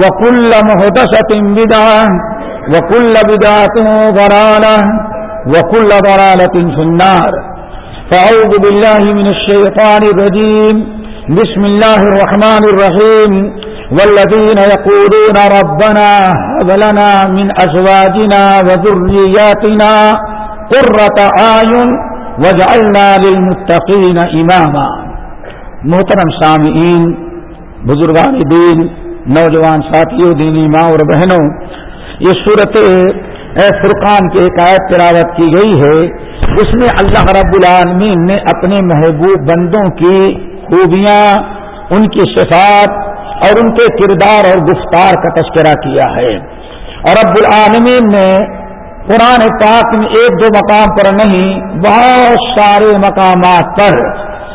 وكل مهدسة بدعة وكل بدعة ضرالة وكل ضرالة في النار فأعوذ بالله من الشيطان الرجيم بسم الله الرحمن الرحيم والذين يقولون ربنا هب لنا من أزواجنا وذرياتنا قرة أعين واجعلنا للمتقين إماما محترم سامعین بزرگان دین نوجوان ساتھیوں، دینی ماں اور بہنوں، یہ صورت فرقان کی ایک آیت تلاوت کی گئی ہے۔ اس میں اللہ رب العالمین نے اپنے محبوب بندوں کی خوبیاں، ان کی صفات اور ان کے کردار اور گفتار کا تذکرہ کیا ہے۔ اور رب العالمین نے قرآن پاک میں ایک دو مقام پر نہیں، بہت سارے مقامات پر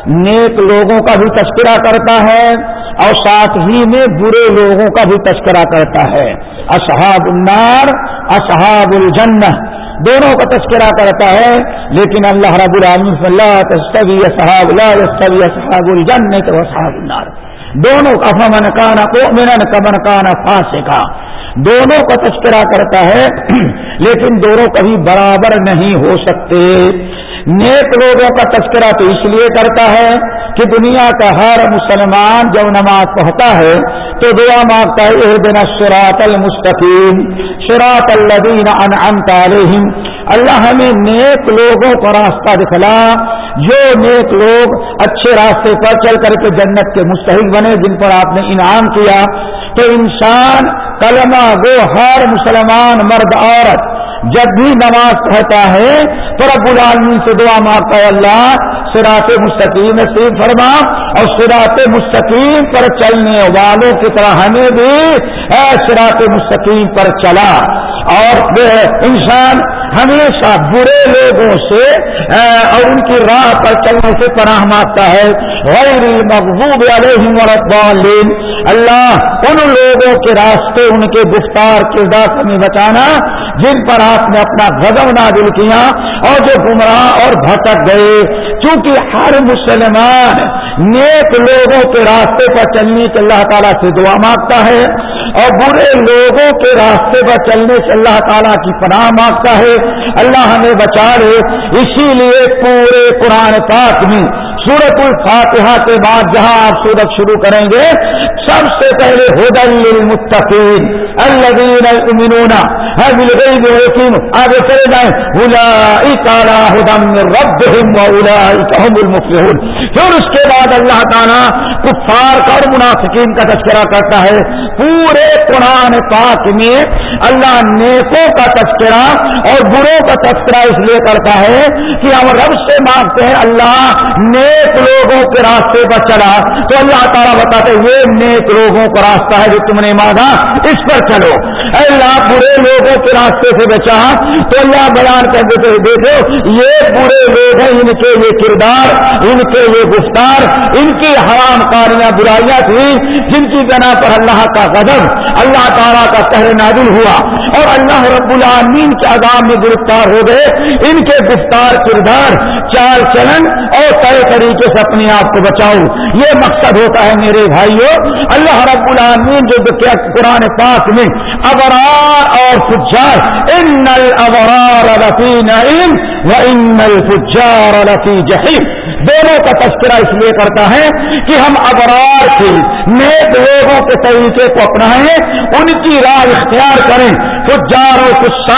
نیک لوگوں کا بھی تذکرہ کرتا ہے۔ اور ساتھ ہی میں برے لوگوں کا بھی تذکرہ کرتا ہے۔ اصحاب النار، اصحاب الجنہ، دونوں کا تذکرہ کرتا ہے۔ لیکن اللہ رب العالمین اللہ تصوی اصحاب اللہ اصحاب الجنہ تو اصحاب النار۔ دونوں کا فمن کانا کو من کمن کانا فاسے کا دونوں کا تذکرہ کرتا ہے، لیکن دونوں کبھی برابر نہیں ہو سکتے۔ نیک لوگوں کا تذکرہ تو اس لیے کرتا ہے کہ دنیا کا ہر مسلمان جب نماز پڑھتا ہے تو دعا مانگتا ہے دن شراط المستقیم شراط الدین علیہم۔ اللہ ہمیں نیک لوگوں کا راستہ دکھلا، جو نیک لوگ اچھے راستے پر چل کر کے جنت کے مستحق بنے، جن پر آپ نے انعام کیا۔ تو انسان کلمہ گو ہر مسلمان، مرد، عورت، جب بھی نماز پڑھتا ہے تو رب العالمین سے دعا مانگتا ہے اللہ سراط مستقیم نصیب فرما اور سراط مستقیم پر چلنے والوں کی طرح ہمیں بھی سراط مستقیم پر چلا۔ اور انسان ہمیشہ برے لوگوں سے اور ان کی راہ پر چلنے سے پناہ مانگتا ہے۔ غیر مقبوب علیہم اللہ، ان لوگوں کے راستے، ان کے گفتار، کردار سے بچانا۔ جن پر آپ نے اپنا غضب نادل کیا اور جو گمراہ اور بھٹک گئے کیونکہ ہر مسلمان نیک لوگوں کے راستے پر چلنے کے اللہ تعالیٰ سے دعا مانگتا ہے اور برے لوگوں کے راستے پر چلنے سے اللہ تعالیٰ کی پناہ مانگتا ہے۔ اللہ ہمیں بچا لے، اسی لیے پورے قرآن پاک میں سورت الفاتحہ کے بعد جہاں آپ سورت شروع کریں گے، سب سے پہلے ہدل المتقین الذین یؤمنون بالغیب ویقین آگے چلے جائیں۔ اولئک علی ہدى من ربهم واولئک هم المفلحون۔ پھر اس کے بعد اللہ تعالیٰ کفار کا اور منافقین کا تذکرہ کرتا ہے۔ پورے قرآن پاک میں اللہ نیکوں کا تذکرہ اور بروں کا تذکرہ اس لیے کرتا ہے کہ ہم رب سے مانگتے ہیں، اللہ نیک نیک لوگوں کے راستے پر چلا۔ تو اللہ تعالیٰ بتاتے یہ نیک لوگوں کا راستہ ہے جو تم نے مانگا، اس پر چلو۔ اللہ برے لوگوں کے راستے سے بچا تو اللہ بیان کر دیتے دیکھو، یہ برے لوگ ہیں، ان کے یہ کردار، ان کے یہ گفتار، ان کی حرام کاریاں، برائیاں تھیں، جن کی بنا پر اللہ کا قدم اللہ تعالیٰ کا پہر نادل ہوا اور اللہ رب العالمین کے عذاب میں گرفتار ہو گئے۔ ان کے گفتار کردار چال چلن اور طے طریقے سے اپنے آپ کو بچاؤ۔ یہ مقصد ہوتا ہے میرے بھائیوں اللہ رب العالمین جو قرآن پاک میں ابرار اور فجار ان الابرار لفی نعیم و ان الفجار لفی جہیم دونوں کا تذکرہ اس لیے کرتا ہے کہ ہم ابرار سے نیک لوگوں کے طریقے کو اپنائیں، ان کی راہ اختیار کریں فجار اور کچھ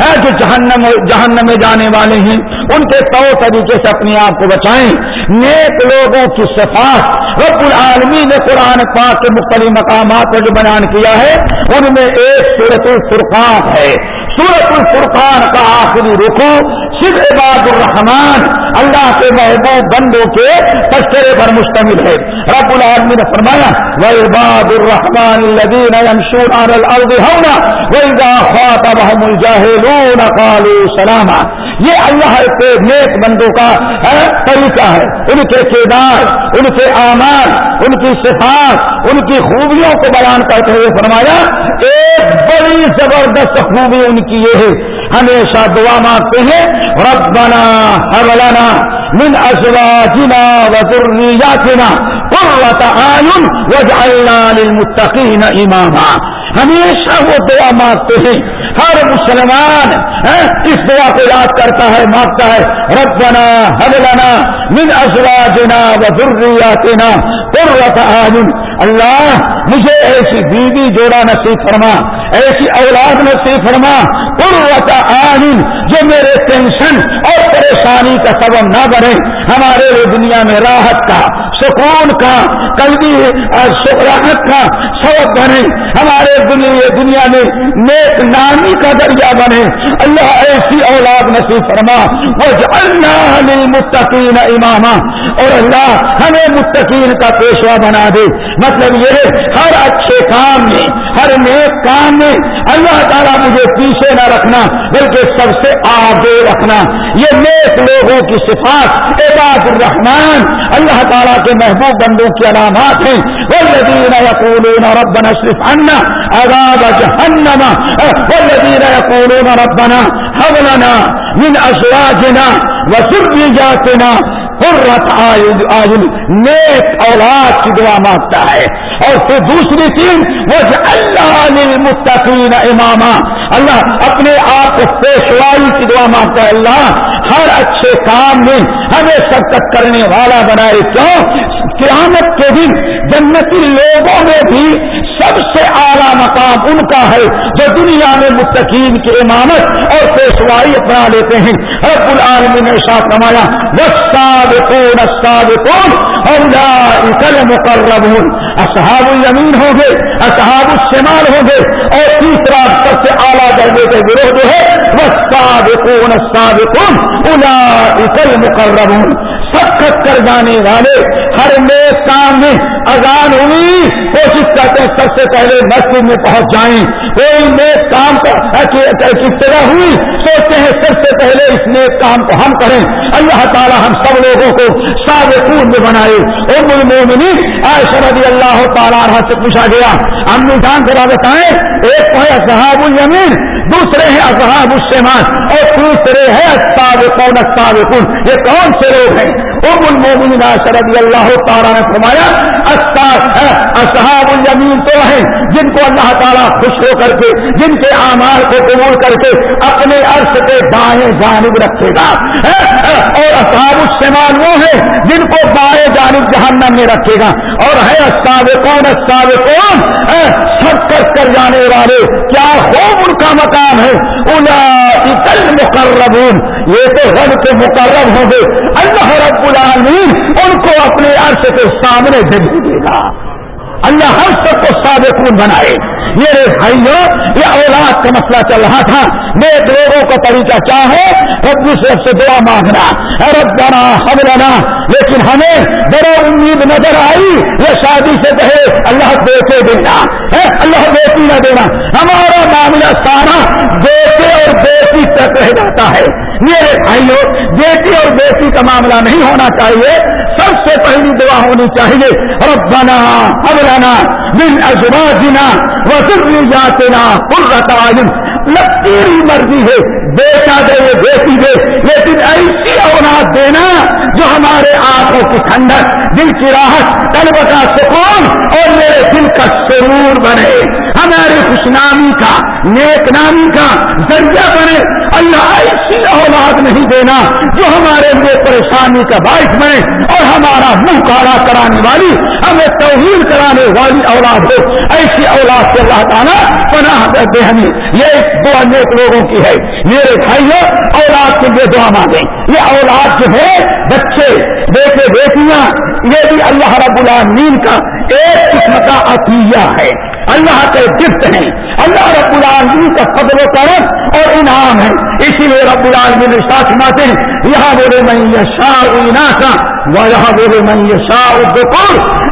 ہے جو جہنم جہنم میں جانے والے ہیں۔ ان کے طور طریقے سے اپنے آپ کو بچائیں۔ نیک لوگوں کی صفات۔ رب العالمی نے قرآن پاک کے مختلف مقامات پر جو بیان کیا ہے، ان میں ایک صورت الفرقان ہے۔ سورت الفرقان کا آخری رکو صرف عباد الرحمان اللہ کے محبوب بندوں کے تذکرے پر مشتمل ہے۔ رب العالمین نے فرمایا وہ عباد الرحمان الذین يمشون على الارض هونا واذا خاطبهم الجاهلون قالوا سلاما۔ یہ اللہ کے نیک بندوں کا طریقہ ہے۔ ان کے کردار، ان کے اعمال، ان کی صفات، ان کی خوبیوں کو بیان کرتے ہوئے فرمایا، ایک بڑی زبردست خوبی ان کی یہ ہے۔ ہمیشہ دعا مانگتے ہیں، ربنا حولنا من ازواجنا وذرياتنا قرة اعين واجعلنا للمتقين اماما۔ ہمیشہ وہ دعا مانگتے ہیں۔ ہر مسلمان ہاں، اس دعا کو یاد کرتا ہے، مانگتا ہے۔ ربنا حلنا من ازواجنا وذرياتنا قرة اعين اللہ مجھے ایسی بیوی جوڑا نصیب فرما، ایسی اولاد نصیب فرما، قرۃ عالم جو میرے ٹینشن اور پریشانی کا سبب نہ بنے، ہمارے دنیا میں راحت کا، سکون کا، قلبی راحت کا سبب بنے، ہمارے دنیا میں نیک نامی کا دریا بنے۔ اللہ ایسی اولاد نصیب فرما وہ اللہ مستقین امامہ اور اللہ ہمیں مستقین کا پیشوا بنا دے۔ مطلب یہ ہر اچھے کام میں، ہر نیک کام میں اللہ تعالیٰ مجھے پیچھے نہ رکھنا، بلکہ سب سے آگے رکھنا۔ یہ نیک لوگوں کی صفات، عباد الرحمان اللہ تعالیٰ کے محبوب بندوں کی علامات ہیں۔ والذین یقولون ربنا اشرف عنا عذاب جہنم والذین یقولون ربنا حب لنا من ازواجنا وذریاتنا قرت آئین نیک اولاد کی دعا مانگتا ہے۔ اور پھر دوسری چیز وہ اللہ مستقین امامہ اللہ اپنے آپ کو پیشوائی کی دعا مانگتا ہے۔ اللہ، ہر اچھے کام میں ہمیں سرکت کرنے والا بنائے کیوں قیامت کے دن جنتی لوگوں میں بھی سب سے اعلیٰ مقام ان کا ہے جو دنیا میں مستقیم کی امامت اور پیشوائی اپنا لیتے ہیں۔ رب العالمین نے ساتھ کمایا وساد کون استاد کون اور مقرب اصحاب الیمین ہوں گے، اصحاب الشمال ہوں گے اور تیسرا سب سے اعلیٰ درجے کے گروہ جو ہے وساد کون استاد کون الا اکل مقرب سخت کر جانے والے ہر نیک کام میں اذان ہوئی۔ کوشش کرتے ہیں سب سے پہلے مسجد میں پہنچ جائیں۔ کوئی نیک کام ابتدا ہوئی۔ سوچتے ہیں سب سے پہلے اس نیک کام کو ہم کریں۔ اللہ تعالی ہم سب لوگوں کو سابقون میں بنائے۔ ام المومنین، عائشہ رضی اللہ تعالیٰ سے پوچھا گیا امی جان ذرا بتائیں ایک تو ہے الیمین دوسرے ہیں اصحاب الشمان اور تیسرے ہے السابقون السابقون۔ یہ کون سے لوگ ہیں؟ ام المومنین عائشہ رضی اللہ تعالیٰ نے فرمایا اصحاب الیمین تو ہیں، جن کو اللہ تعالیٰ خوش ہو کر کے، جن کے اعمال کو قبول کر کے اپنے عرص کے بائیں جانب رکھے گا۔ اور اصحاب الشمال وہ ہے جن کو بائیں جانب جہنم میں رکھے گا۔ اور ہے استاد کون استاد کون سب کر کر جانے والے، کیا خوب ان کا مت مقام ہے. اکل مقربون یہ تو رب کے مقرب ہوں گے. اللہ رب العالمین ان کو اپنے عرش کے سامنے جگہ دے گا. اللہ ہر سب کو سابقون بنائے. گا میرے بھائیوں، یہ اولاد کا مسئلہ چل رہا تھا۔ میں لوگوں کو طریقہ چاہے رب صرف سے دعا مانگنا۔ رب بنا ہم رہنا لیکن ہمیں بڑا امید نظر آئی، یہ شادی سے کہے اللہ بیٹے دینا۔ اللہ، بیٹی نہ دینا۔ ہمارا معاملہ سارا بیٹے اور بیٹی تک رہ جاتا ہے۔ میرے بھائیوں بیٹی اور بیٹی کا معاملہ نہیں ہونا چاہیے۔ سب سے پہلی دعا ہونی چاہیے، ربنا حملنا من ازواجنا وذرياتنا قرة اعين تیری مرضی ہے، بیٹا دے، یہ بیٹی دے۔ لیکن ایسی اولاد دینا جو ہمارے آنکھوں کی ٹھنڈک، دل کی راحت قلب کا سکون اور میرے دل کا سرور بنے۔ ہماری خوشنامی کا، نیک نامی کا ذریعہ بنے۔ اللہ ایسی اولاد نہیں دینا جو ہمارے لیے پریشانی کا باعث بنے اور ہمارا منہ کالا کرانے والی، ہمیں توہین کرانے والی اولاد ہو۔ ایسی اولاد سے اللہ تعالیٰ پناہ دے ہمیں یہ دعا نیک لوگوں کی ہے۔ میرے بھائیوں اولاد کے لیے دعا مانگے یہ اولاد جو ہے، بچے، بیٹے، بیٹیاں، یہ بھی اللہ رب العالمین کا ایک قسم کا عطیہ ہے۔ اللہ کے گفٹ ہیں۔ اللہ رب العالمین کا فضل و کرم اور انعام ہے۔ اسی لیے رب العالمین ساتھ ماتے ہیں، یہاں بولے میں یہ شاہ کا وہ یہاں میں یہ شاہ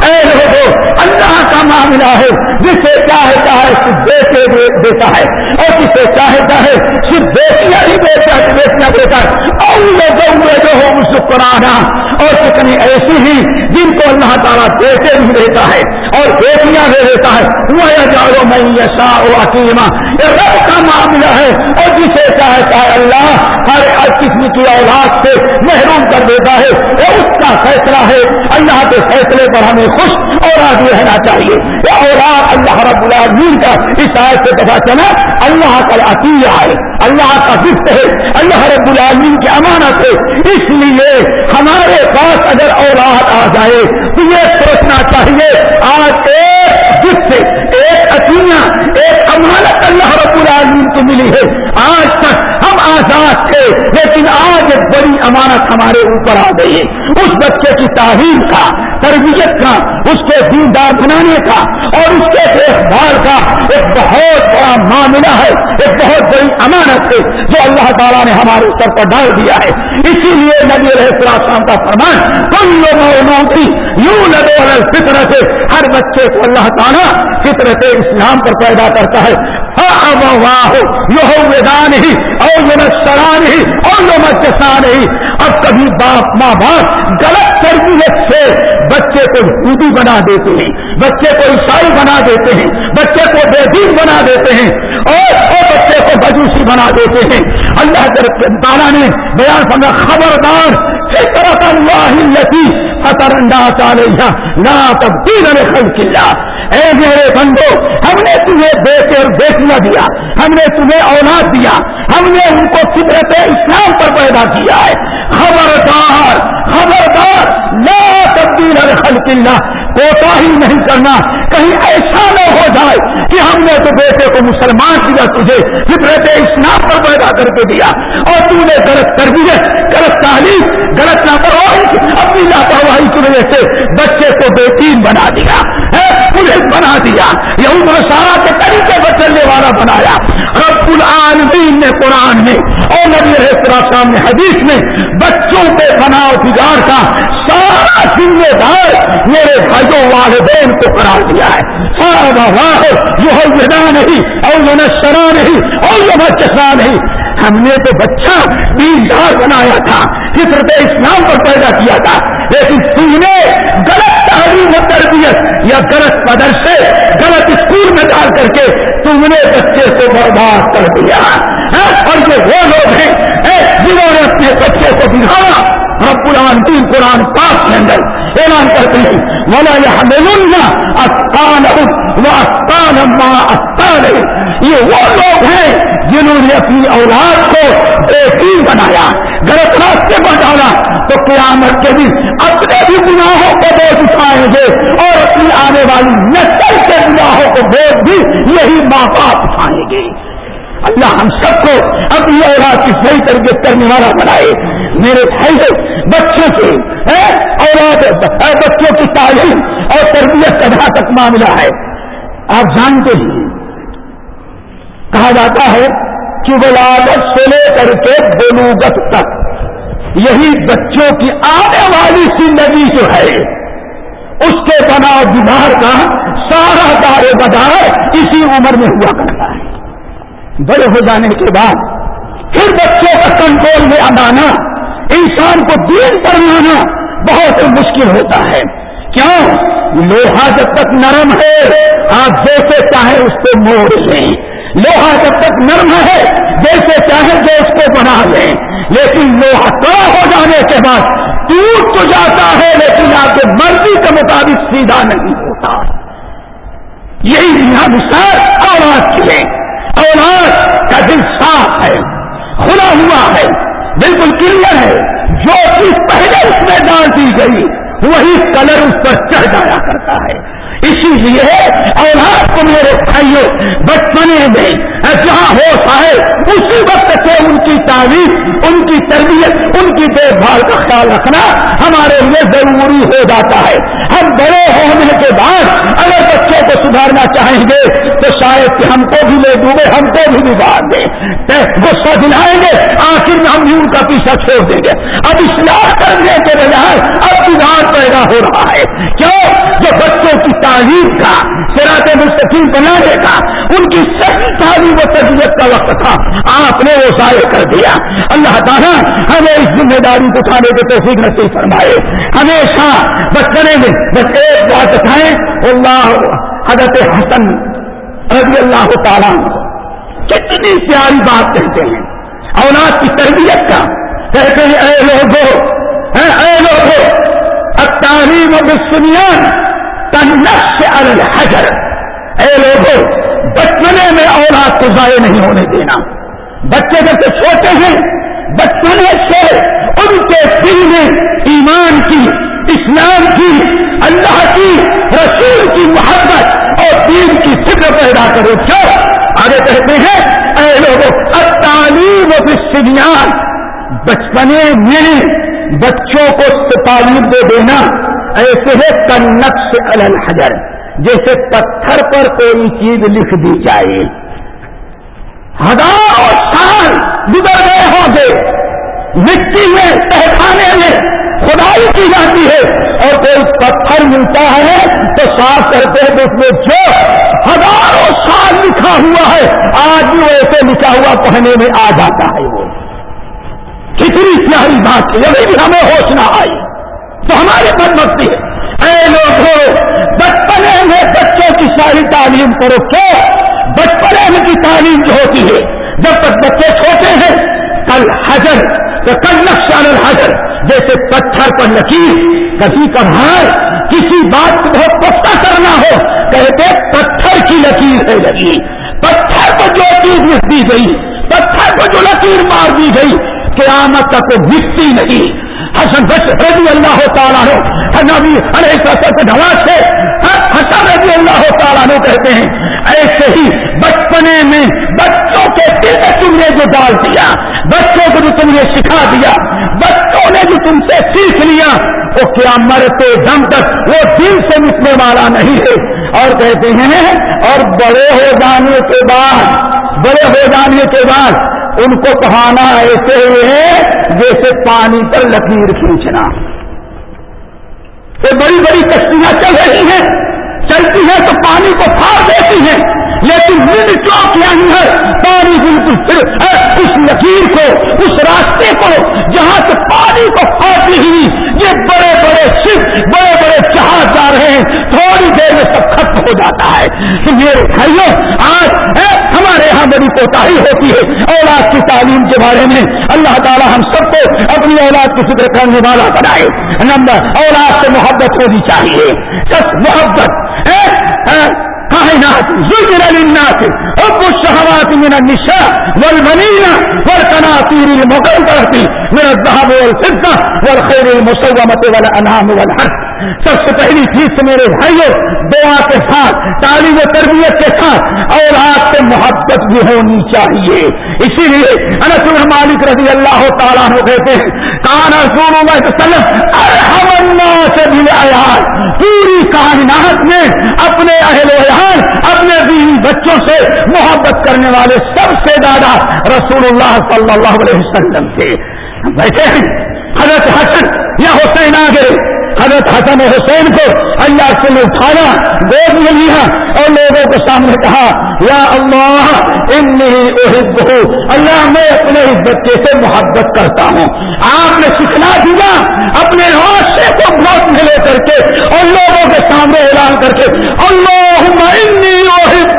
اے لوگوں اللہ کا معاملہ ہے، جسے چاہے چاہے صرف دیتا ہے، اور جسے چاہے چاہے صرف بیٹیاں ہی بیٹا بیٹیاں بیٹا اور لوگوں جو ہو اس پرانا اور کتنی ایسی ہی جن کو اللہ تعالیٰ بیٹے بھی دیتا ہے، اور بیٹیاں دے دیتا ہے۔ وہ جاؤ میں شاہ حکیمہ یہ رب کا معاملہ ہے، اور جسے چاہے چاہے اللہ ہر قسم کی اولاد سے محروم کر دیتا ہے وہ اس کا فیصلہ ہے۔ اللہ کے فیصلے پر ہمیں خوش اور آگے رہنا چاہیے۔ یہ اولاد اللہ رب العالمین کا اس آیت سے پتا چلا۔ اللہ کا عطیہ ہے۔ اللہ کا گفت ہے۔ اللہ رب العالمین کی امانت ہے۔ اس لیے ہمارے پاس اگر اولاد آ جائے تو یہ سوچنا چاہیے۔ آج ایک گفٹ ایک عطیہ ایک امانت اللہ رب العالمین کو ملی ہے۔ آج تک ہم آزاد تھے، لیکن آج ایک بڑی امانت ہمارے اوپر آ گئی ہے۔ اس بچے کی تعلیم کا، تربیت کا، اس کے دیندار بنانے کا اور اس کے دیکھ بھال کا ایک بہت بڑا معاملہ ہے، ایک بہت بڑی امانت ہے جو اللہ تعالیٰ نے ہمارے سر پر ڈال دیا ہے۔ اسی لیے نبی علیہ شام کا فرمان کم لوگوں کی یوں لگے فطرت ہر بچے کو اللہ تعالیٰ فطرت اسلام پر پیدا کرتا ہے۔ ہی اور یہ سران ہی اور یہ اب کبھی باپ ماں باپ غلط تربیت سے بچے کو ہندو بنا دیتے ہیں، بچے کو عیسائی بنا دیتے ہیں، بچے کو بے دین بنا دیتے ہیں اور بچے کو بجوسی بنا دیتے ہیں۔ اللہ تعالیٰ نے بیان سمجھا خبردار، فطرت اللہ فطر انداز نہ تبدیل خلق اللہ۔ اے میرے بندو، ہم نے تمہیں بیٹے اور بیٹیاں دیا۔ ہم نے تمہیں اولاد دیا۔ ہم نے ان کو فطرت اسلام پر پیدا کیا ہے۔ خبردار خبردار۔ نہ تبدیل خلق اللہ۔ کوتا ہی نہیں کرنا۔ کہیں ایسا نہ ہو جائے کہ ہم نے تو بیٹے کو مسلمان کیا، تجھے فطرت اسلام پر پیدا کر کے دیا۔ اور تو نے غلط تربیت، غلط تعلیم، غلط لاپرواہی اپنی لاپرواہی وجہ سے بچے کو بے تین بنا دیا پولیس بنا دیا یہ عمر سارا کے طریقے پر چلنے والا بنایا۔ رب العالمین نے قرآن میں اور نبی السلام نے حدیث میں بچوں کے بناؤ بگاڑ کا سارا ذمہ دار میرے بھائیوں، والدین کو قرار دیا ہے۔ سارا واہ یہ ودا نہیں، اور یہ نشرا نہیں، اور یہ چشرا نہیں۔ ہم نے تو بچہ دیندار بنایا تھا۔ فطرت اسلام پر پیدا کیا تھا، لیکن تم نے غلط تعلیم و تربیت یا غلط پدر سے غلط اسکول میں ڈال کر کے تم نے بچے کو برباد کر دیا۔ ہاں، اور جو وہ لوگ ہیں جنہوں نے اپنے بچے کو دکھایا رب العالمین قرآن پاک کے اندر اعلان کرتے ہیں ولا يحملن یہ وہ لوگ ہیں جنہوں نے اپنی اولاد کو بے بنایا، غلط راستے پر ڈالا۔ تو قیامت کے دن اپنے بھی گناہوں کو بوجھ اٹھائیں گے اور اپنی آنے والی نسل کے گناہوں کو بوجھ بھی یہی ماں باپ اٹھائیں گے۔ اللہ ہم سب کو اپنی اولاد کی صحیح طریقے کرنے والا بنائے۔ میرے بھائی بچوں کے اولاد بچوں کی تعلیم اور تربیت کا جہاں تک معاملہ ہے۔ آپ جانتے ہیں۔ کہا جاتا ہے کہ ولادت سے لے کر کے بلوگت تک۔ یہی بچوں کی آنے والی زندگی جو ہے، اس کے بنا بیمار کا سارا دار بدار اسی عمر میں ہوا کرتا ہے۔ بڑے ہو جانے کے بعد پھر بچوں کا کنٹرول میں آنا انسان کو دین پر لانا بہت مشکل ہوتا ہے۔ کیوں؟ لوہا جب تک نرم ہے، آپ جیسے چاہے اس کو موڑ لیں۔ لوہا جب تک نرم ہے، جیسے چاہے جو اس کو بنا لیں۔ لیکن لوہا کڑا ہو جانے کے بعد ٹوٹ تو جاتا ہے، لیکن آپ کے مرضی کے مطابق سیدھا نہیں ہوتا۔ یہی یہاں مثال اولاد کی ہے۔ اولاد کا دل صاف ہے، کھلا ہوا ہے۔ بالکل کلیئر ہے، جو چیز پہلے اس میں ڈال دی گئی، وہی کلر اس پر چڑھ جایا کرتا ہے۔ اسی لیے اولاد کو میرے بھائیوں بچپنے میں جہاں ہو ہے اسی وقت سے ان کی تعلیم ان کی تربیت، ان کی دیکھ بھال کا خیال رکھنا ہمارے لیے ضروری ہو جاتا ہے۔ ہم بڑے ہونے کے بعد اگر بچوں کو سدھارنا چاہیں گے، تو شاید کہ ہم کو بھی لے ڈوبے، ہم کو بھی بگاڑ دیں۔ غصہ دلائیں گے، آخر میں ہم بھی ان کا پیچھا چھوڑ دیں گے۔ اب اصلاح کرنے کے بجائے اب بگاڑ پیدا ہو رہا ہے۔ کیوں؟ جو بچوں کی تعلیم کا سراط مستقیم بنانے کا، ان کی صحیح تعلیم و تربیت کا وقت تھا۔ آپ نے وہ ضائع کر دیا۔ اللہ تعالیٰ ہمیں اس ذمہ داری کو اٹھانے کے توفیق نصیب فرمائے۔ ہمیشہ بچپنے میں بس ایک بات بتائیں اللہ حضرت حسن رضی اللہ تعالیٰ کتنی پیاری بات کہتے ہیں۔ اولاد کی تربیت کا کہتے ہیں، اے لوگوں اے لوگوں تعلیم و بسنیان نقش الحجر۔ اے لوگوں بچپنے میں اولاد کو ضائع نہیں ہونے دینا۔ بچے جب سے چھوٹے ہیں، بچپنے سے ان کے دل میں ایمان کی اسلام کی، اللہ کی، رسول کی محبت اور دین کی فکر پیدا کرو۔ کیوں؟ آگے کہتے ہیں، اے لوگوں اب تعلیم و بچپنے میں بچوں کو تعلیم دے دینا ایسے ہے کنک سے الحجر، جیسے پتھر پر کوئی چیز لکھ دی جائے۔ ہزاروں سال گزر گئے ہوں گے، مٹی میں تہخانے میں خدائی کی جاتی ہے اور کوئی پتھر ملتا ہے تو صاف کرتے ہیں اس میں جو ہزاروں سال لکھا ہوا ہے، آج بھی ایسے لکھا ہوا پہنے میں آ جاتا ہے وہ۔ کتنی پیاری بات ہے ابھی بھی ہمیں ہوش نہ آئی تو ہماری بد مکتی ہے۔ اے لوگ بچپنے میں بچوں کی ساری تعلیم کرو کیوں بچپنے میں کی تعلیم جو ہوتی ہے؟ جب تک بچے چھوٹے ہیں، کل حجر تو کل الحجر، جیسے پتھر پر لکیر کسی کبھار کسی بات کو بہت پختہ کرنا ہو، کہتے پتھر کی لکیر ہے لگی پتھر کو جو چیز لکھ دی گئی، پتھر کو جو لکیر مار دی گئی، قیامت تک وہ مٹتی نہیں۔ حسن رضی اللہ تعالیٰ ہو نبی ڈھلا سے حسن رضی اللہ تعالیٰ کہتے ہیں، ایسے ہی بچپنے میں بچوں کے دل میں تم نے جو ڈال دیا، بچوں کو جو تم نے سکھا دیا، بچوں نے جو تم سے سیکھ لیا، وہ کیا مرتے دم تک وہ دل سے مٹنے والا نہیں ہے۔ اور کہتے ہیں، اور بڑے ہو جانے کے بعد، بڑے ہو جانے کے بعد ان کو کہانا ایسے ہوئے جیسے پانی پر لکیر کھینچنا۔ یہ بڑی بڑی کشتیاں چل رہی ہیں۔ چلتی ہیں تو پانی کو پھاڑ دیتی ہیں، لیکن مل چوک یعنی ہے، پانی بالکل صرف لکیر کو، اس راستے کو، جہاں سے پانی کو پھاڑتی ہوئی یہ بڑے بڑے صرف، بڑے بڑے جہاز جا رہے ہیں، تھوڑی دیر میں سب ختم ہو جاتا ہے۔ میرے بھائیوں آج ہمارے یہاں بڑی کوتا ہوتی ہے۔ اولاد کی تعلیم کے بارے میں اللہ تعالیٰ ہم سب کو اپنی اولاد کی فکر کرنے والا بنائے۔ نمبر، اولاد سے محبت ہونی چاہیے۔ محبت کائنات زجر للناس، حب الشہوات من النساء والبنين والقناطیر المقنطرة من الذهب والفضة والخير المسومة والأنعام والحرث. سب سے پہلی چیز میرے بھائیوں، دعا کے ساتھ، تعلیم و تربیت کے ساتھ اور آپ سے محبت بھی ہونی چاہیے۔ اسی لیے انس مالک رضی اللہ تعالیٰ کہتے ہیں، کانا سے بھی پوری کائنات میں اپنے اہل ویان اپنے بیوی بچوں سے محبت کرنے والے سب سے زیادہ رسول اللہ صلی اللہ علیہ وسلم تھے۔ بیٹھے ہیں، حضرت حسن یا حسین آگے۔ حضرت حسن حسین کو اللہ سے اٹھانا گود میں لیا اور لوگوں کے سامنے کہا، یا اللہ اللہ، میں اپنے اس بچے سے محبت کرتا ہوں۔ آپ نے سکھلا دیا اپنے حادثے کو موت میں لے کر کے اور لوگوں کے سامنے اعلان کر کے۔ اللہ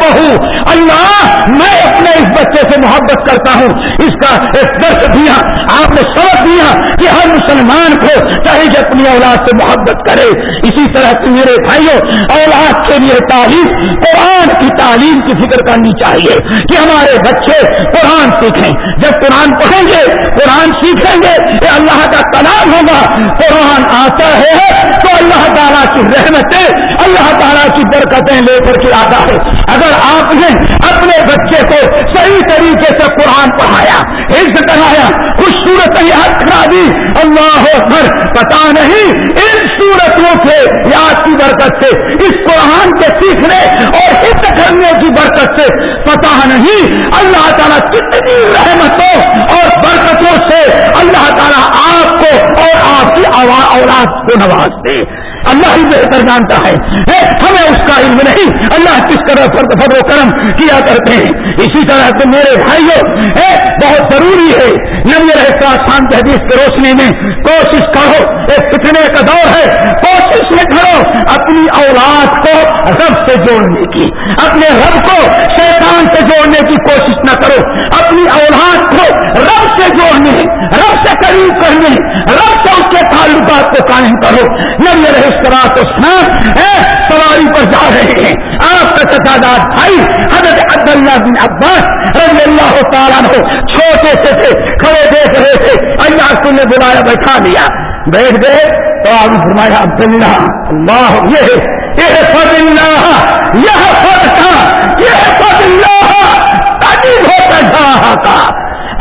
بہو اللہ، میں اپنے اس بچے سے محبت کرتا ہوں۔ اس کا ایک درد دیا، آپ نے سبق دیا کہ ہر مسلمان کو چاہے کہ اپنی اولاد سے محبت کرے۔ اسی طرح سے میرے بھائیوں، اولاد کے لیے تعلیم، قرآن کی تعلیم کی فکر کرنی چاہیے کہ ہمارے بچے قرآن سیکھیں۔ جب قرآن پڑھیں گے، قرآن سیکھیں گے یہ اللہ کا کلام ہوگا، قرآن آتا ہے، تو اللہ تعالیٰ کی رحمتیں، اللہ تعالیٰ کی برکتیں لے کر کے آتا ہے۔ اگر آپ نے اپنے بچے کو صحیح طریقے سے قرآن پڑھایا، حفظ کرایا، خوبصورت یاد کرا دی، اللہ اکبر، پتا نہیں ان صورتوں سے یاد کی برکت سے، اس قرآن کے سیکھنے اور حفظ کرنے کی برکت سے۔ پتا نہیں اللہ تعالیٰ کتنی رحمتوں اور برکتوں سے اللہ تعالیٰ آپ کو اور آپ کی اولاد کو نواز دے اللہ ہی بہتر جانتا ہے۔ ہمیں اس کا علم نہیں۔ اللہ کس طرح فرد فر و کرم کیا کرتے ہیں؟ اسی طرح سے میرے بھائیوں بہت ضروری ہے۔ نبی رہتا شان حدیث کی روشنی میں کوشش کرو ایک کتنے کا دور ہے۔ کوشش میں کرو اپنی اولاد کو رب سے جوڑنے کی۔ اپنے رب کو شیطان سے جوڑنے کی کوشش نہ کرو۔ اپنی اولاد کو رب سے جوڑنے، رب سے قریب کرنے، رب سے اس کے تعلقات کو قائم کرو۔ نبی رہے سواری پر جا رہے ہیں۔ آپ کا سجادات بھائی، حضرت عبداللہ بن عباس رضی اللہ تعالیٰ ہو چھوٹے سے تھے، کھڑے دیکھ رہے تھے۔ اللہ کو نے بلایا، بیٹھا دیا بیٹھ گئے تو آپ فرمایا، عبداللہ، اللہ، یہ یہ فض اللہ یہ فض تھا یہ فض اللہ تعلیم ہوتا جا رہا تھا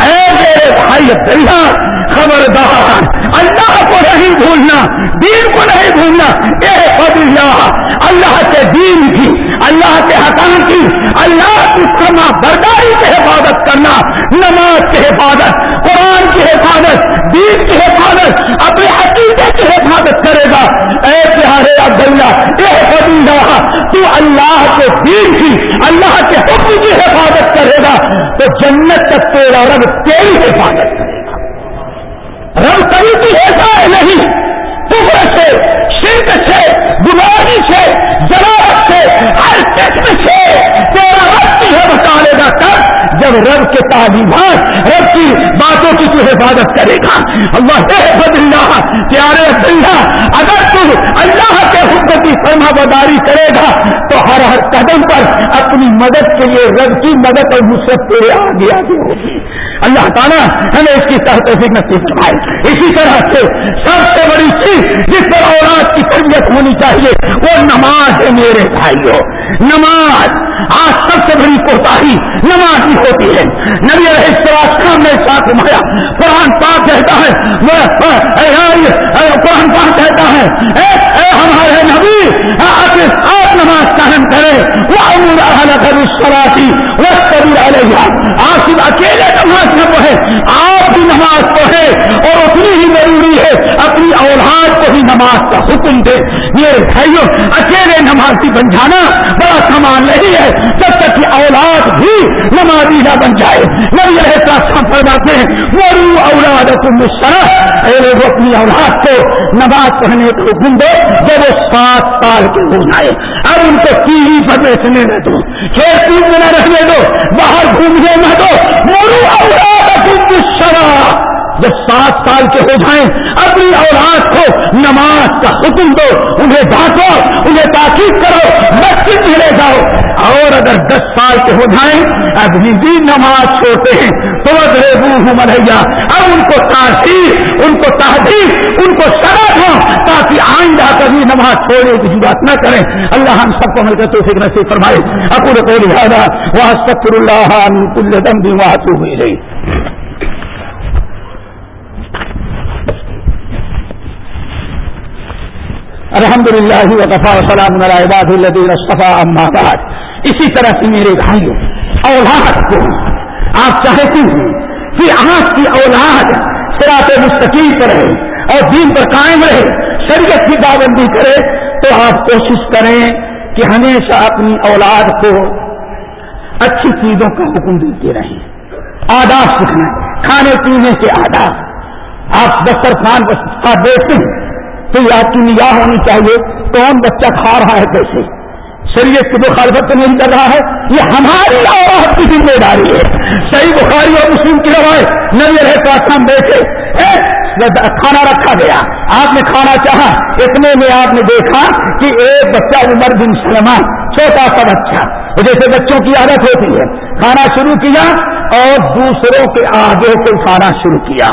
اے میرے بھائی عبداللہ خبردار اللہ کو نہیں بھولنا دین کو نہیں بھولنا اے اللہ اللہ کے دین کی اللہ کے حکام کی اللہ کی فرما برداری کی حفاظت کرنا، نماز کی حفاظت، قرآن کی حفاظت، دین کی حفاظت اپنے عقیدے کی حفاظت کرے گا۔ اے پیارے عبداللہ اے اللہ تو اللہ کے دین کی، اللہ کے حکم کی حفاظت کرے گا۔ تو جنت تک تیرا رب تیری حفاظت کرے گا۔ رب کبھی بھی ایسا ہے نہیں۔ کفر سے شرک سے گماری سے جلال سے، ہر قسم سے تیرا رب کی ہے بتانے گا تب جب رب کے تعلیمات رب کی باتوں کی تو حفاظت کرے گا۔ اللہ اللہ پیارے اللہ اگر تم اللہ کے حکم کی فرما بداری کرے گا، تو ہر ہر قدم پر اپنی مدد کے لیے رب کی مدد اور مصرف تیرے آگے آگے ہوگی۔ اللہ تعالیٰ ہمیں اس کی توفیق نصیب فرمائے۔ اسی طرح سے سب سے بڑی چیز جس پر اولاد کی تربیت ہونی چاہیے، وہ نماز ہے میرے بھائیوں۔ نماز آج سب سے بڑی کوتا نماز ہی ہوتی ہے۔ نبی السلام نے ساتھ مایا۔ قرآن پاک کہتا ہے قرآن پاک کہتا ہے، اے اے ہمارے نبی نماز قائم کرے وہ سراسی وہ کبھی علیہ آپ اکیلے نماز نہ پڑھے، آپ بھی نماز پڑھے، اور اتنی ہی ضروری ہے، اپنی اولاد کو بھی نماز کا حکم دے۔ میرے بھائیوں، اکیلے نمازی بن جانا بڑا سامان نہیں ہے، جب تک کہ اولاد بھی نمازی نہ بن جائے۔ نبی رہتا فرماتے ہیں وہ اولاد اے لوگ اپنی اولاد کو نماز پڑھنے کو حکم دو جب وہ سات سال کے ہو جائے اب ان کو ٹی وی پر بیچنے نہ دو کھیل کود میں نہ رہنے دو، باہر گھومنے نہ دو۔ مرو اولاد شرح جب سات سال کے ہو جائیں، اپنی اولاد کو نماز کا حکم دو، انہیں ڈانٹو، انہیں تاکید کرو، مسجد میں لے جاؤ۔ اور اگر دس سال کے ہو جائیں ابھی بھی نماز چھوڑتے ہیں۔ تو مریا اب ان کو تاثیر، ان کو تحدید ان کو سرا دو تاکہ آئندہ کبھی نماز چھوڑنے کی بات نہ کریں۔ اللہ ہم سب کو مل کر تو فکر فرمائے۔ اکور کو لہٰذا وہ سکر اللہ کل دم بھی وہاں ہوئی رہی الحمد للہ وقفا وسلام العباد الدین صفا بعد۔ اسی طرح سے میرے بھائیوں، اولاد کو آپ چاہتے ہیں کہ آج کی اولاد سراط مستقیل پر رہے اور دین پر قائم رہے، شریعت کی پابندی کرے، تو آپ کوشش کریں کہ ہمیشہ اپنی اولاد کو اچھی چیزوں کا حکم دیتے رہیں۔ آداب سکھنا کھانے پینے کے آداب۔ آپ دسترخوان کا دیکھتے ہیں، تو یہ آپ کی نگاہ ہونی چاہیے۔ کون بچہ کھا رہا ہے کیسے شریعت کی مخالفت نہیں کر رہا ہے، یہ ہماری اور آپ کی ذمہ داری ہے۔ بخاری اور مسلم کی روایت، نبی رہے ہم بیٹھے کھانا رکھا گیا، آپ نے کھانا چاہا، اتنے میں آپ نے دیکھا کہ ایک بچہ عمر بن سلمان، چھوٹا سا بچہ جیسے بچوں کی عادت ہوتی ہے، کھانا شروع کیا اور دوسروں کے آگے سے کھانا شروع کیا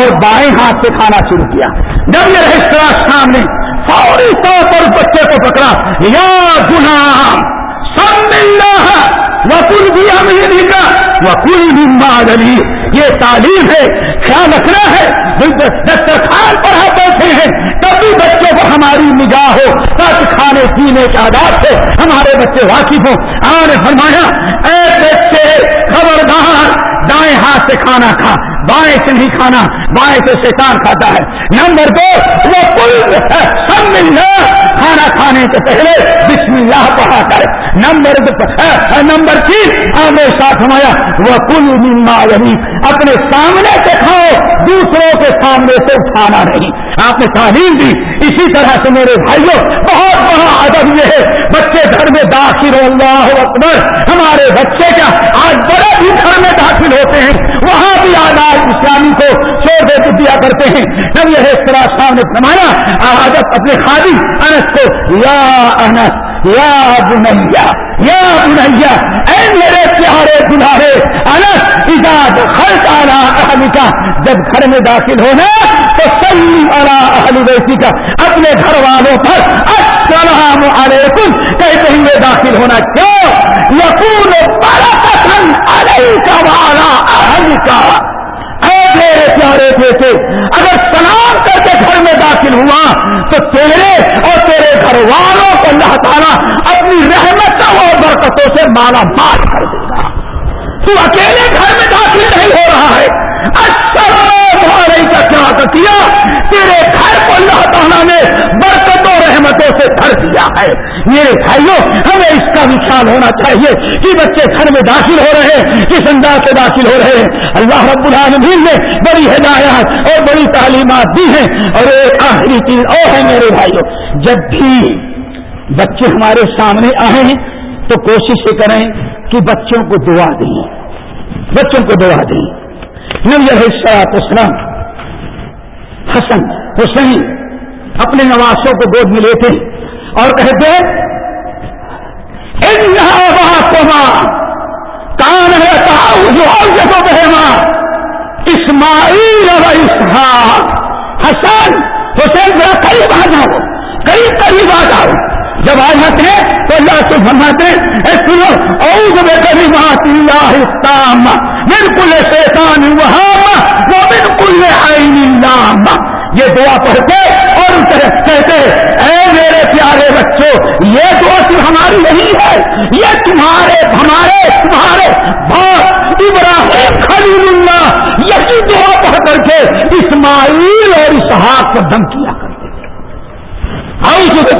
اور بائیں ہاتھ سے کھانا شروع کیا۔ جب یہ رہے سامنے فوری طور پر بچے کو پکڑا، یا گنا سب وکل بھی امیر کا وکل بھی مادری یہ تعلیم ہے، خیال رکھنا ہے۔ دسترخوان پر ہم بیٹھے ہیں، تب بھی بچوں کو ہماری نگاہ ہو۔ تاکہ کھانے، پینے کے آداب سے ہمارے بچے واقف ہوں۔ آنے فرمایا، اے بچے، خبردار، دائیں ہاتھ سے کھانا کھا۔ بائیں سے نہیں کھانا بائیں سے شیطان کھاتا ہے۔ نمبر دو، وہ کل سب ملنا۔ کھانا کھانے سے پہلے بسم اللہ پڑھا کر۔ نمبر نمبر تین ہمیشہ ساتھ وہ کل مما یعنی اپنے سامنے سے کھاؤ، دوسروں کے سامنے سے کھانا نہیں۔ آپ نے تعلیم دی۔ اسی طرح سے میرے بھائیوں، بہت بڑا ادب یہ ہے۔ بچے گھر میں داخل اللہ اکبر۔ ہمارے بچے کیا آج بڑے بھی گھر میں داخل ہوتے ہیں۔ وہاں بھی آداب اسلامی کو چھوڑ دے دیا کرتے ہیں۔ جب یہ اس طرح سامنے فرمایا، آج اپنے خادی انس کو، یا انس یا بنیا یا بنیا، اے میرے پیارے دلارے انس ایجاد خرچ آنا اہلی کا جب گھر میں داخل ہونا تو صحیح والا اہلی ویسی کا اپنے گھر والوں پر السلام علیکم، کہتے ہوئے داخل ہونا کیوں؟ یقول بڑا پسند علیہ والا اہل کا میرے پیارے بیٹے اگر سلام کر کے گھر میں داخل ہوا، تو تیرے اور تیرے گھر والوں کو اللہ تعالیٰ اپنی رحمتوں اور برکتوں سے مالا مال کر دے گا۔ تو اکیلے گھر میں داخل نہیں ہو رہا ہے۔ اچھا کا کیا کیا؟ تیرے گھر کو اللہ تعالیٰ نے برکتوں رحمتوں سے بھر دیا ہے۔ میرے بھائیوں، ہمیں اس کا بھی خیال ہونا چاہیے کہ بچے گھر میں داخل ہو رہے ہیں، کس انداز سے داخل ہو رہے ہیں؟ اللہ رب العالمین نے بڑی ہدایات اور بڑی تعلیمات دی ہیں۔ اور ایک آخری چیز اور ہے میرے بھائیوں، جب بھی بچے ہمارے سامنے آئے تو کوشش یہ کریں کہ بچوں کو دعا دیں۔ بچوں کو دعا دیں۔ نبی علیہ اسلام حسن حسین اپنے نوازوں کو گود میں لیتے اور کہتے کان رہتا جو بہما اسماعیل اور اسحاق۔ حسن، حسین میرا قریب آ جاؤ، قریب قریب آ جاؤ۔ جب آ جاتے ہیں تو اللہ سے فرماتے ہیں سنو اوز بے کریمات اللہ اسلام بالکل شیطان وہاں وہ بالکل عین اللہ یہ دعا پڑھتے اور کہتے اے میرے پیارے بچوں، یہ دعا صرف ہماری نہیں ہے، یہ تمہارے، ہمارے، تمہارے بھائی ابراہیم خلیل اللہ، یہی دعا پڑھ کر کے اسماعیل اور اسحاق کو دم کیا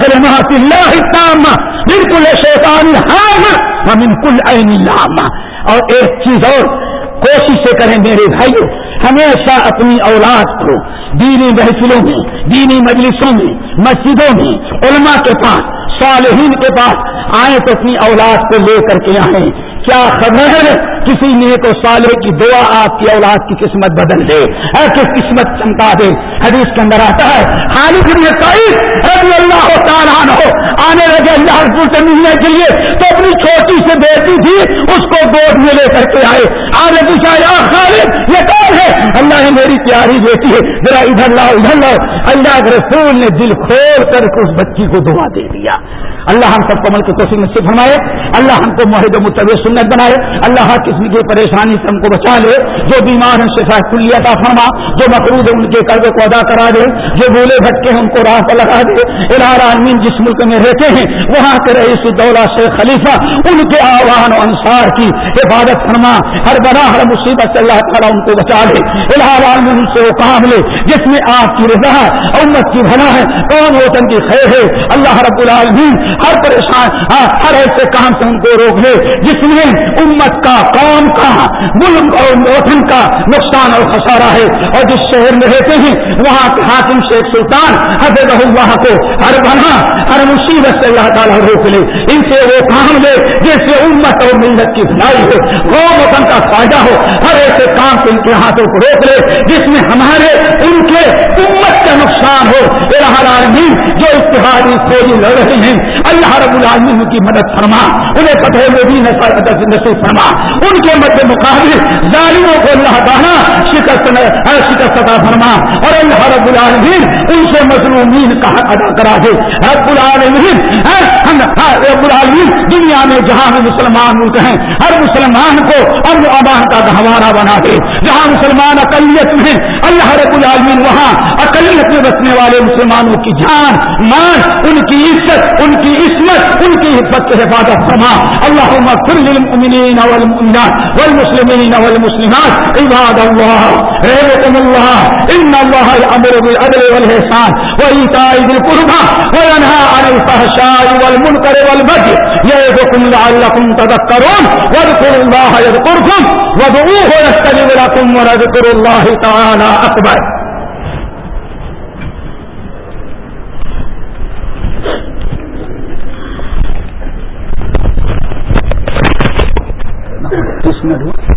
کرتے تھے بالکل شیطان ہاں بالکل عین اللہ اور ایک چیز اور کوشش سے کریں میرے بھائیوں ہمیشہ اپنی اولاد کو دینی محفلوں میں، دینی مجلسوں میں، مسجدوں میں، علماء کے پاس، صالحین کے پاس آئیں تو اپنی اولاد کو لے کر کے آئیں۔ کیا خبر کسی نیک و صالح کی دعا آپ کی اولاد کی قسمت بدل دے۔ ہر کس قسمت چمکا دے حدیث کے اندر آتا ہے، خالد رضی اللہ تعالیٰ ہو آنے لگے اللہ رسول سے ملنے کے لیے تو اپنی چھوٹی سے بیٹی تھی، اس کو گود میں لے کر کے آئے۔ آنے پوچھا یا خالد، یہ کون ہے؟ اللہ نے میری پیاری بیٹی ہے، ذرا ادھر لاؤ ادھر لاؤ۔ اللہ کے رسول نے دل کھول کر اس بچی کو دعا دے دیا۔ اللہ ہم سب کو مل کے کوشش میں سے فرمائے۔ اللہ ہم کو معاہد متوع سنت بنائے، اللہ ہر قسم کی پریشانی سے ہم کو بچا لے۔ جو بیمار ہیں، شفا کلیہ کا فرما۔ جو مقروض ہے ان کے قرض کو ادا کرا دے۔ جو بولے بھٹکے ان کو راہ پر لگا دے۔ الار جس ملک میں رہتے ہیں، وہاں کے رئیس دولہ سے خلیفہ، ان کے آوان و انصار کی حفاظت فرما۔ ہر بنا، ہر مصیبت سے اللہ تعالیٰ ان کو بچا لے۔ الار ان سے وہ کام لے۔ جس میں آپ کی رضا امت کی بھلا ہے، کون وطن کی خیر ہے؟ اللہ رب العالمین ہر پریشان ہاں، ہر ایسے کام سے ان کو روک لے۔ جس میں امت کا، قوم کا، ملک اور وطن کا نقصان اور خسارہ ہے۔ اور جس شہر میں رہتے ہیں، وہاں کے حاکم شیخ سلطان حضرت اللہ کو ہر بنا، ہر مصیبت سے اللہ تعالیٰ روک لے۔ ان سے وہ کام لے، جس سے امت اور ملت کی بھلائی ہو۔ وہ وطن کا فائدہ ہو۔ ہر ایسے کام کو ان کے ہاتھوں کو روک لے، جس میں ہمارے، ان کے امت کا نقصان ہو۔ العالمین، جو اتحادی فوجی لڑ رہے ہیں، اللہ رب العالمین کی مدد فرما۔ انہیں فتح میں بھی نصیب فرما۔ ان کے مد مقابل ظالموں کو اللہ تعالیٰ شکست شکست عطا فرما۔ اور اللہ رب العالمین ان سے مظلومین کا حق ادا کرا دے۔ رب العالمین میں جہاں بھی مسلمان ملک ہیں، ہر مسلمان کو امن امان کا گہوارہ بنا دے۔ جہاں مسلمان اقلیت میں اللہ رب العالمین وہاں اقلیت میں بسنے والے مسلمانوں کی جان مان ان کی عزت، ان کی عصمت، ان کی حفظ کی حفاظت فرما۔ اللہ مغفر للمؤمنین والمؤمنات والمسلمین والمسلمات، عباد الله رحمكم الله ان الله يأمر بالعدل والإحسان وإيتاء ذي القربى وينهى عن الفحشاء والمنكر والبغي يعظكم لعلكم تذكرون واذكروا الله يذكركم وادعوه يستجب لكم ولذكر الله تعالى اكبر منٹ ہوا